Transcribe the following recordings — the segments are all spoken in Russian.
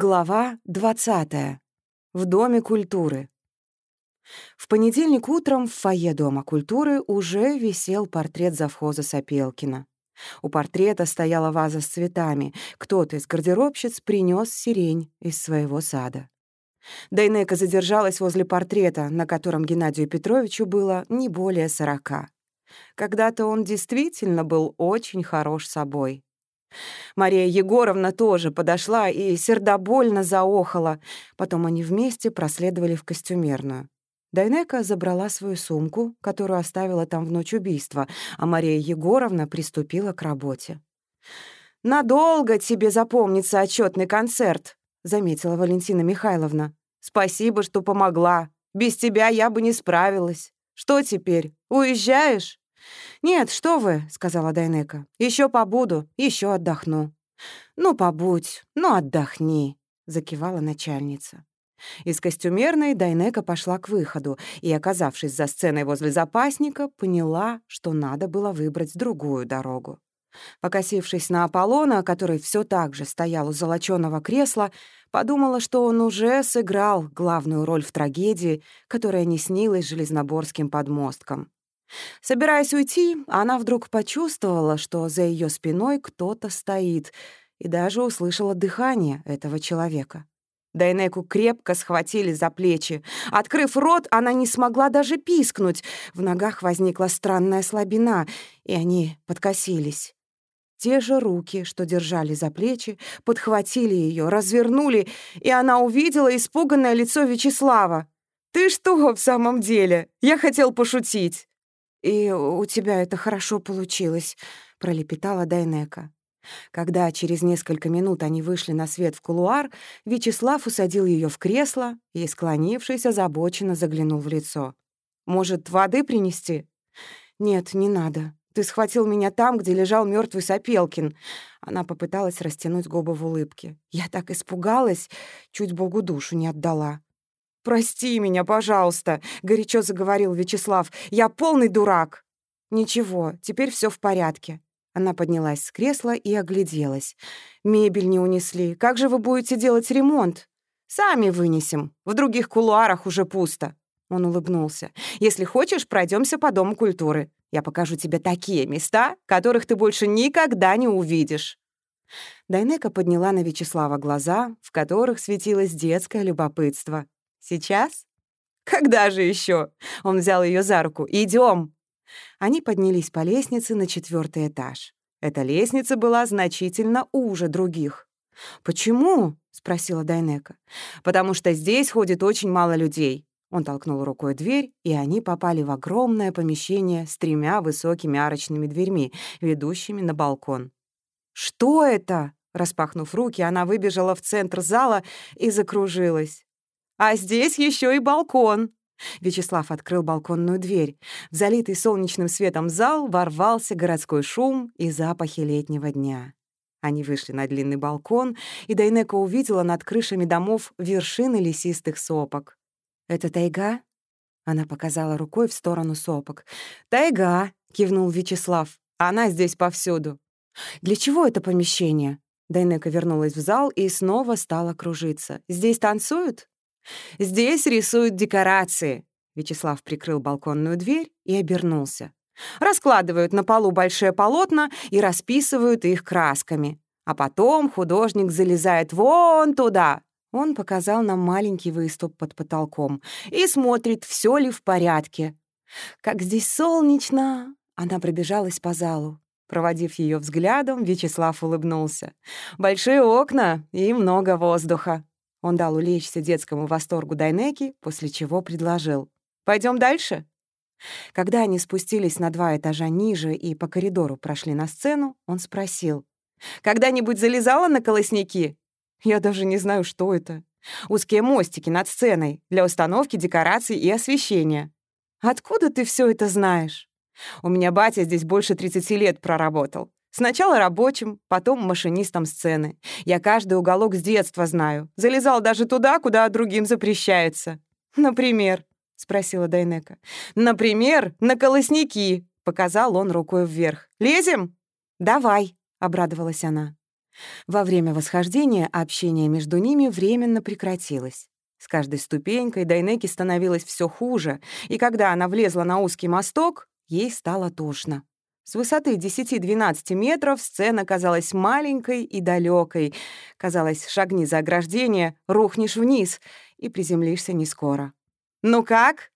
Глава 20. В Доме культуры. В понедельник утром в фойе Дома культуры уже висел портрет завхоза Сапелкина. У портрета стояла ваза с цветами. Кто-то из гардеробщиц принес сирень из своего сада. Дайнека задержалась возле портрета, на котором Геннадию Петровичу было не более сорока. Когда-то он действительно был очень хорош собой. Мария Егоровна тоже подошла и сердобольно заохала. Потом они вместе проследовали в костюмерную. Дайнека забрала свою сумку, которую оставила там в ночь убийства, а Мария Егоровна приступила к работе. «Надолго тебе запомнится отчетный концерт», — заметила Валентина Михайловна. «Спасибо, что помогла. Без тебя я бы не справилась. Что теперь, уезжаешь?» «Нет, что вы», — сказала Дайнека. Еще побуду, еще отдохну». «Ну, побудь, ну, отдохни», — закивала начальница. Из костюмерной Дайнека пошла к выходу и, оказавшись за сценой возле запасника, поняла, что надо было выбрать другую дорогу. Покосившись на Аполлона, который все так же стоял у золочёного кресла, подумала, что он уже сыграл главную роль в трагедии, которая не снилась железноборским подмосткам. Собираясь уйти, она вдруг почувствовала, что за ее спиной кто-то стоит, и даже услышала дыхание этого человека. Дайнеку крепко схватили за плечи. Открыв рот, она не смогла даже пискнуть. В ногах возникла странная слабина, и они подкосились. Те же руки, что держали за плечи, подхватили ее, развернули, и она увидела испуганное лицо Вячеслава. «Ты что в самом деле? Я хотел пошутить». «И у тебя это хорошо получилось», — пролепетала Дайнека. Когда через несколько минут они вышли на свет в кулуар, Вячеслав усадил ее в кресло и, склонившись, озабоченно заглянул в лицо. «Может, воды принести?» «Нет, не надо. Ты схватил меня там, где лежал мертвый Сапелкин». Она попыталась растянуть губы в улыбке. «Я так испугалась, чуть Богу душу не отдала». «Прости меня, пожалуйста», — горячо заговорил Вячеслав. «Я полный дурак». «Ничего, теперь все в порядке». Она поднялась с кресла и огляделась. «Мебель не унесли. Как же вы будете делать ремонт?» «Сами вынесем. В других кулуарах уже пусто». Он улыбнулся. «Если хочешь, пройдемся по Дому культуры. Я покажу тебе такие места, которых ты больше никогда не увидишь». Дайнека подняла на Вячеслава глаза, в которых светилось детское любопытство. Сейчас? Когда же еще? Он взял ее за руку. Идем. Они поднялись по лестнице на четвертый этаж. Эта лестница была значительно уже других. «Почему?» — спросила Дайнека. «Потому что здесь ходит очень мало людей». Он толкнул рукой дверь, и они попали в огромное помещение с тремя высокими арочными дверьми, ведущими на балкон. «Что это?» Распахнув руки, она выбежала в центр зала и закружилась. А здесь еще и балкон. Вячеслав открыл балконную дверь. В залитый солнечным светом зал ворвался городской шум и запахи летнего дня. Они вышли на длинный балкон, и Дайнека увидела над крышами домов вершины лесистых сопок. «Это тайга?» Она показала рукой в сторону сопок. «Тайга!» — кивнул Вячеслав. «Она здесь повсюду». «Для чего это помещение?» Дайнека вернулась в зал и снова стала кружиться. «Здесь танцуют?» Здесь рисуют декорации». Вячеслав прикрыл балконную дверь и обернулся. Раскладывают на полу большие полотна и расписывают их красками. А потом художник залезает вон туда. Он показал нам маленький выступ под потолком и смотрит, все ли в порядке. «Как здесь солнечно!» Она пробежалась по залу. Проводив ее взглядом, Вячеслав улыбнулся. «Большие окна и много воздуха. Он дал улечься детскому восторгу Дайнеки, после чего предложил. Пойдем дальше?» Когда они спустились на два этажа ниже и по коридору прошли на сцену, он спросил. «Когда-нибудь залезала на колосники?» «Я даже не знаю, что это. Узкие мостики над сценой для установки декораций и освещения». «Откуда ты все это знаешь?» «У меня батя здесь больше 30 лет проработал. Сначала рабочим, потом машинистом сцены. Я каждый уголок с детства знаю. Залезал даже туда, куда другим запрещается. Например, — спросила Дайнека. «Например, на колосники», — показал он рукой вверх. «Лезем?» «Давай», — обрадовалась она. Во время восхождения общение между ними временно прекратилось. С каждой ступенькой Дайнеке становилось все хуже, и когда она влезла на узкий мосток, ей стало тошно. С высоты 10-12 метров сцена казалась маленькой и далекой. Казалось, шагни за ограждение, рухнешь вниз и приземлишься не скоро. «Ну как?»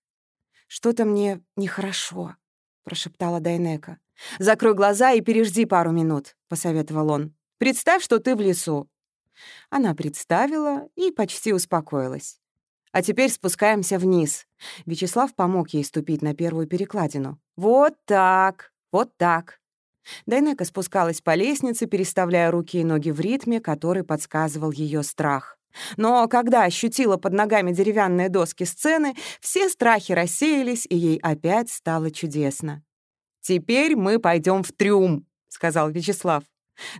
«Что-то мне нехорошо», — прошептала Дайнека. «Закрой глаза и пережди пару минут», — посоветовал он. «Представь, что ты в лесу». Она представила и почти успокоилась. «А теперь спускаемся вниз». Вячеслав помог ей ступить на первую перекладину. «Вот так», вот так. Дайнека спускалась по лестнице, переставляя руки и ноги в ритме, который подсказывал ее страх. Но когда ощутила под ногами деревянные доски сцены, все страхи рассеялись, и ей опять стало чудесно. «Теперь мы пойдем в трюм», — сказал Вячеслав.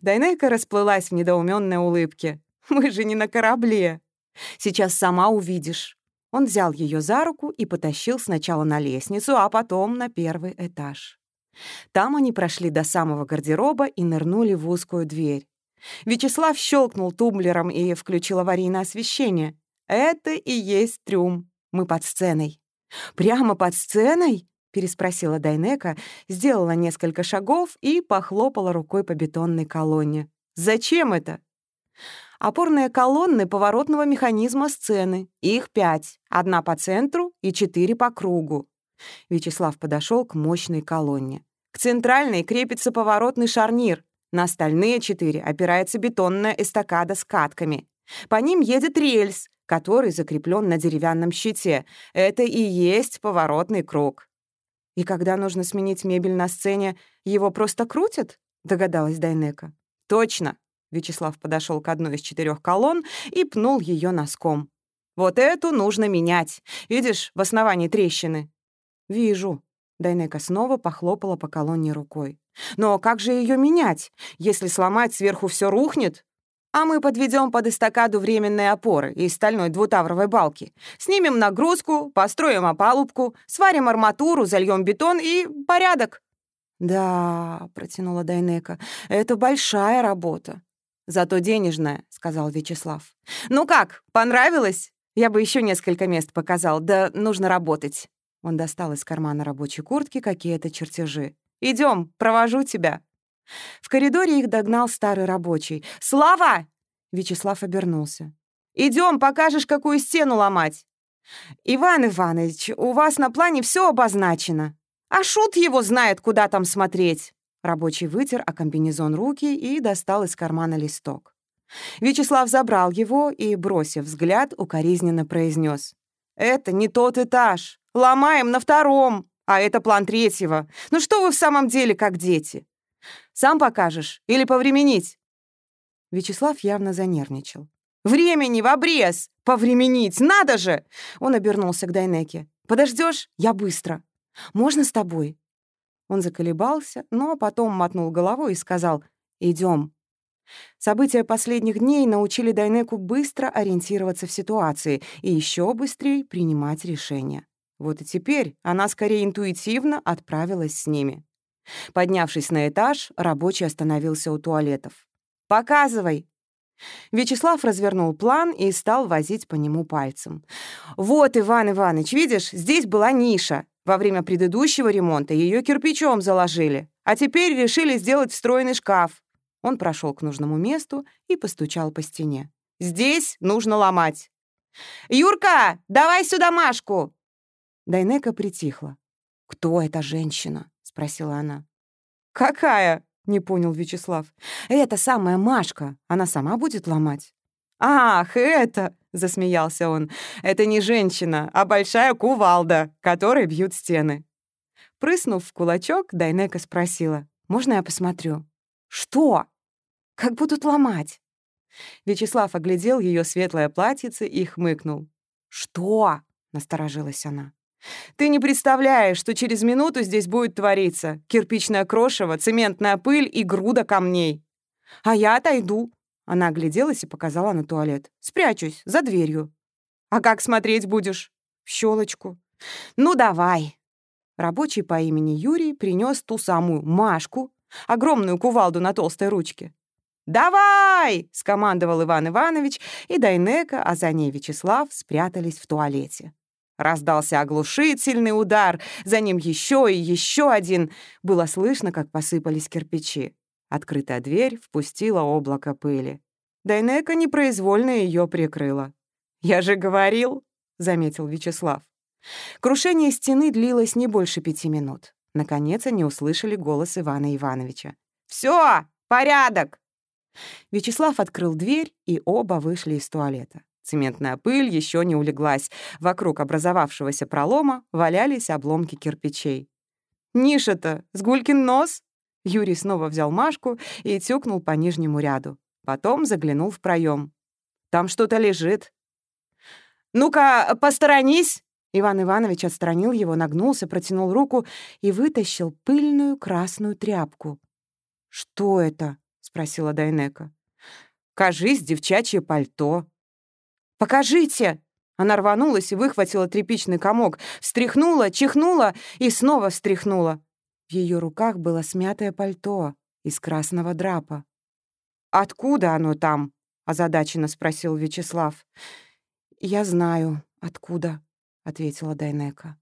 Дайнека расплылась в недоуменной улыбке. «Мы же не на корабле. Сейчас сама увидишь». Он взял ее за руку и потащил сначала на лестницу, а потом на первый этаж. Там они прошли до самого гардероба и нырнули в узкую дверь. Вячеслав щелкнул тумблером и включил аварийное освещение. «Это и есть трюм. Мы под сценой». «Прямо под сценой?» — переспросила Дайнека, сделала несколько шагов и похлопала рукой по бетонной колонне. «Зачем это?» «Опорные колонны поворотного механизма сцены. Их пять. Одна по центру и четыре по кругу. Вячеслав подошел к мощной колонне. К центральной крепится поворотный шарнир. На остальные четыре опирается бетонная эстакада с катками. По ним едет рельс, который закреплен на деревянном щите. Это и есть поворотный круг. «И когда нужно сменить мебель на сцене, его просто крутят?» — догадалась Дайнека. «Точно!» — Вячеслав подошел к одной из четырех колонн и пнул ее носком. «Вот эту нужно менять. Видишь, в основании трещины. «Вижу». Дайнека снова похлопала по колонне рукой. «Но как же ее менять? Если сломать, сверху все рухнет?» «А мы подведем под эстакаду временные опоры из стальной двутавровой балки. Снимем нагрузку, построим опалубку, сварим арматуру, зальем бетон и порядок». «Да», — протянула Дайнека, — «это большая работа». «Зато денежная», — сказал Вячеслав. «Ну как, понравилось? Я бы еще несколько мест показал, да нужно работать». Он достал из кармана рабочей куртки какие-то чертежи. Идем, провожу тебя». В коридоре их догнал старый рабочий. «Слава!» Вячеслав обернулся. Идем, покажешь, какую стену ломать». «Иван Иванович, у вас на плане все обозначено. А шут его знает, куда там смотреть». Рабочий вытер о комбинезон руки и достал из кармана листок. Вячеслав забрал его и, бросив взгляд, укоризненно произнес: «Это не тот этаж. Ломаем на втором, а это план третьего. Ну что вы в самом деле как дети? Сам покажешь или повременить?» Вячеслав явно занервничал. «Времени в обрез! Повременить! Надо же!» Он обернулся к Дайнеке. Подождешь? Я быстро. Можно с тобой?» Он заколебался, но потом мотнул головой и сказал «Идем». События последних дней научили Дайнеку быстро ориентироваться в ситуации и еще быстрее принимать решения. Вот и теперь она скорее интуитивно отправилась с ними. Поднявшись на этаж, рабочий остановился у туалетов. «Показывай!» Вячеслав развернул план и стал возить по нему пальцем. «Вот, Иван Иванович, видишь, здесь была ниша. Во время предыдущего ремонта ее кирпичом заложили, а теперь решили сделать встроенный шкаф». Он прошел к нужному месту и постучал по стене. «Здесь нужно ломать». «Юрка, давай сюда Машку!» Дайнека притихла. «Кто эта женщина?» — спросила она. «Какая?» — не понял Вячеслав. «Это самая Машка. Она сама будет ломать». «Ах, это!» — засмеялся он. «Это не женщина, а большая кувалда, которой бьют стены». Прыснув в кулачок, Дайнека спросила. «Можно я посмотрю?» «Что? Как будут ломать?» Вячеслав оглядел ее светлое платьице и хмыкнул. «Что?» — насторожилась она. Ты не представляешь, что через минуту здесь будет твориться. Кирпичное крошево, цементная пыль и груда камней. А я отойду. Она огляделась и показала на туалет. Спрячусь, за дверью. А как смотреть будешь? В щелочку. Ну, давай. Рабочий по имени Юрий принес ту самую Машку, огромную кувалду на толстой ручке. «Давай!» — скомандовал Иван Иванович, и Дайнека, а за ней Вячеслав спрятались в туалете. Раздался оглушительный удар, за ним еще и еще один. Было слышно, как посыпались кирпичи. Открытая дверь впустила облако пыли. Дайнека непроизвольно ее прикрыла. «Я же говорил», — заметил Вячеслав. Крушение стены длилось не больше пяти минут. Наконец они услышали голос Ивана Ивановича. «Всё, порядок!» Вячеслав открыл дверь, и оба вышли из туалета. Цементная пыль еще не улеглась. Вокруг образовавшегося пролома валялись обломки кирпичей. «Ниша-то, сгулькин нос!» Юрий снова взял Машку и тюкнул по нижнему ряду. Потом заглянул в проем. «Там что-то лежит». «Ну-ка, посторонись!» Иван Иванович отстранил его, нагнулся, протянул руку и вытащил пыльную красную тряпку. «Что это?» — спросила Дайнека. «Кажись, девчачье пальто». «Покажите!» Она рванулась и выхватила тряпичный комок, встряхнула, чихнула и снова встряхнула. В ее руках было смятое пальто из красного драпа. «Откуда оно там?» — озадаченно спросил Вячеслав. «Я знаю, откуда», — ответила Дайнека.